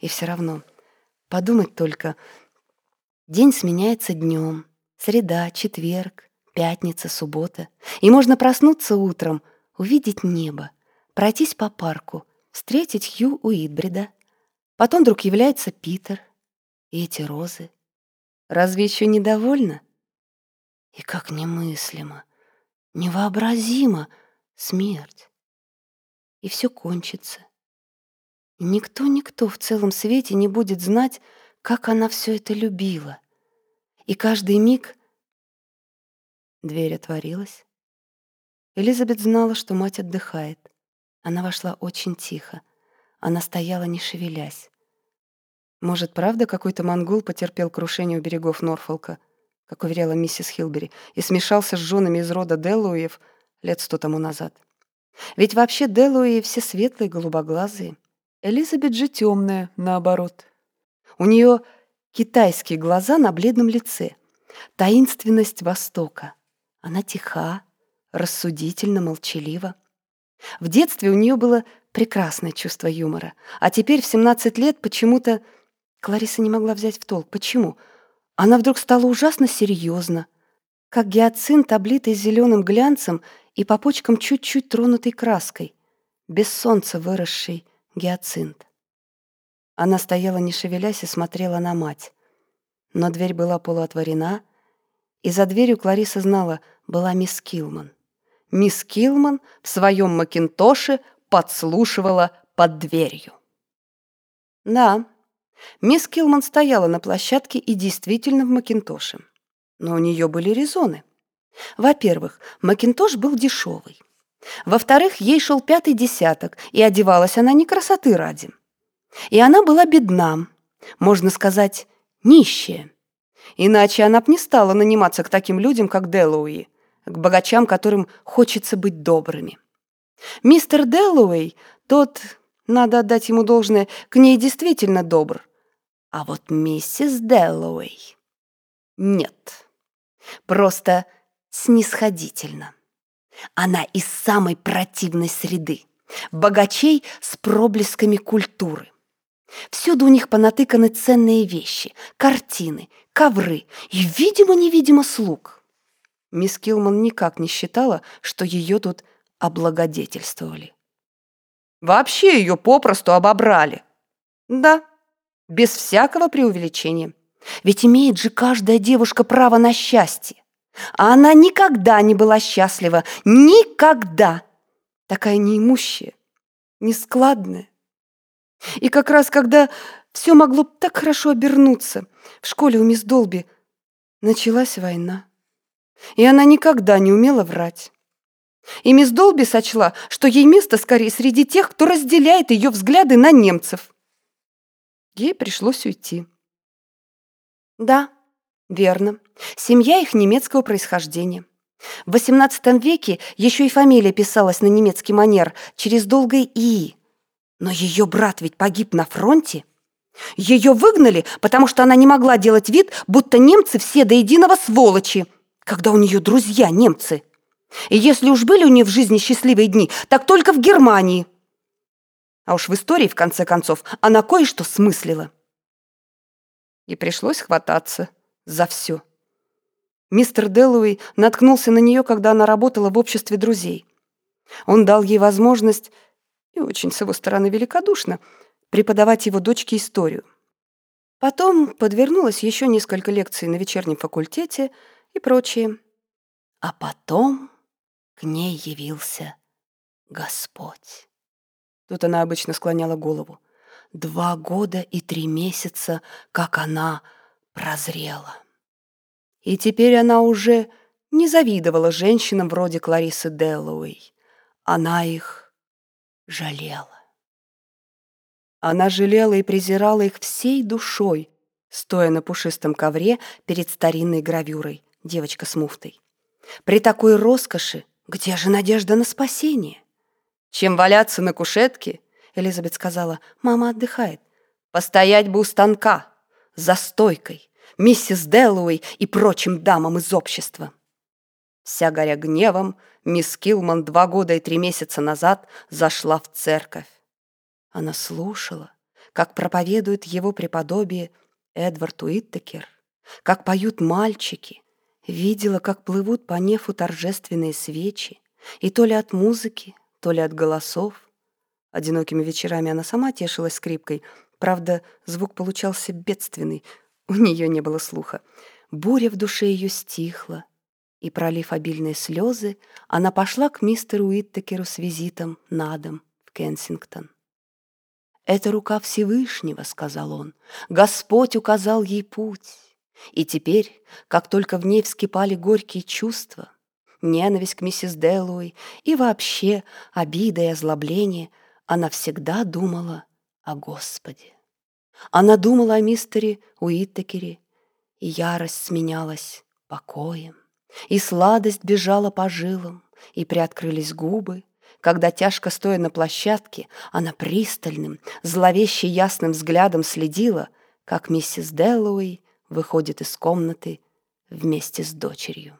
И все равно, подумать только, день сменяется днем, среда, четверг, пятница, суббота, и можно проснуться утром, увидеть небо, пройтись по парку, встретить Хью Уитбрида. Потом вдруг является Питер и эти розы. Разве еще недовольна? И как немыслимо, невообразимо смерть. И все кончится. Никто-никто в целом свете не будет знать, как она все это любила. И каждый миг дверь отворилась. Элизабет знала, что мать отдыхает. Она вошла очень тихо. Она стояла, не шевелясь. Может, правда, какой-то монгол потерпел крушение у берегов Норфолка, как уверяла миссис Хилбери, и смешался с женами из рода Делуев лет сто тому назад. Ведь вообще Делуи все светлые, голубоглазые. Элизабет же темная, наоборот. У нее китайские глаза на бледном лице, таинственность Востока. Она тиха, рассудительно, молчалива. В детстве у нее было прекрасное чувство юмора, а теперь в 17 лет почему-то Клариса не могла взять в толк. Почему? Она вдруг стала ужасно серьезна, как гиацинт, облитый зеленым глянцем и по почкам чуть-чуть тронутой краской, без солнца выросший гиацинт. Она стояла, не шевелясь, и смотрела на мать. Но дверь была полуотворена, и за дверью Клариса знала, была мисс Килман. Мисс Килман в своем макинтоше подслушивала под дверью. Да, Мисс Килман стояла на площадке и действительно в Макинтоше. Но у нее были резоны. Во-первых, Макинтош был дешевый. Во-вторых, ей шел пятый десяток, и одевалась она не красоты ради. И она была бедна, можно сказать, нищая. Иначе она б не стала наниматься к таким людям, как Дэллоуи, к богачам, которым хочется быть добрыми. Мистер Дэллоуэй, тот, надо отдать ему должное, к ней действительно добр. А вот миссис Дэллоуэй нет. Просто снисходительно. Она из самой противной среды. Богачей с проблесками культуры. Всюду у них понатыканы ценные вещи, картины, ковры и, видимо-невидимо, слуг. Мисс Килман никак не считала, что ее тут облагодетельствовали. Вообще ее попросту обобрали. Да, без всякого преувеличения. Ведь имеет же каждая девушка право на счастье. А она никогда не была счастлива. Никогда. Такая неимущая, нескладная. И как раз когда все могло так хорошо обернуться, в школе у мисс Долби началась война. И она никогда не умела врать. И мисс Долби сочла, что ей место скорее среди тех, кто разделяет ее взгляды на немцев. Ей пришлось уйти. Да, верно. Семья их немецкого происхождения. В XVIII веке еще и фамилия писалась на немецкий манер через долгое «и». Но ее брат ведь погиб на фронте. Ее выгнали, потому что она не могла делать вид, будто немцы все до единого сволочи, когда у нее друзья немцы. И если уж были у нее в жизни счастливые дни, так только в Германии – а уж в истории, в конце концов, она кое-что смыслила. И пришлось хвататься за все. Мистер Дэллоуи наткнулся на нее, когда она работала в обществе друзей. Он дал ей возможность, и очень с его стороны великодушно, преподавать его дочке историю. Потом подвернулось еще несколько лекций на вечернем факультете и прочее. А потом к ней явился Господь. Тут она обычно склоняла голову. Два года и три месяца, как она прозрела. И теперь она уже не завидовала женщинам вроде Кларисы Деллоуэй. Она их жалела. Она жалела и презирала их всей душой, стоя на пушистом ковре перед старинной гравюрой «Девочка с муфтой». При такой роскоши где же надежда на спасение? чем валяться на кушетке, Элизабет сказала, мама отдыхает. Постоять бы у станка, за стойкой, миссис Дэллоуэй и прочим дамам из общества. Вся горя гневом, мисс Килман два года и три месяца назад зашла в церковь. Она слушала, как проповедует его преподобие Эдвард Уиттекер, как поют мальчики, видела, как плывут по нефу торжественные свечи, и то ли от музыки, то ли от голосов. Одинокими вечерами она сама тешилась скрипкой, правда, звук получался бедственный, у нее не было слуха. Буря в душе ее стихла, и, пролив обильные слезы, она пошла к мистеру Уиттекеру с визитом на дом в Кенсингтон. «Это рука Всевышнего», — сказал он. «Господь указал ей путь». И теперь, как только в ней вскипали горькие чувства, ненависть к миссис Дэллоуи и вообще обида и озлобление, она всегда думала о Господе. Она думала о мистере Уиттекере, и ярость сменялась покоем. И сладость бежала по жилам, и приоткрылись губы, когда, тяжко стоя на площадке, она пристальным, зловеще ясным взглядом следила, как миссис Дэллоуи выходит из комнаты вместе с дочерью.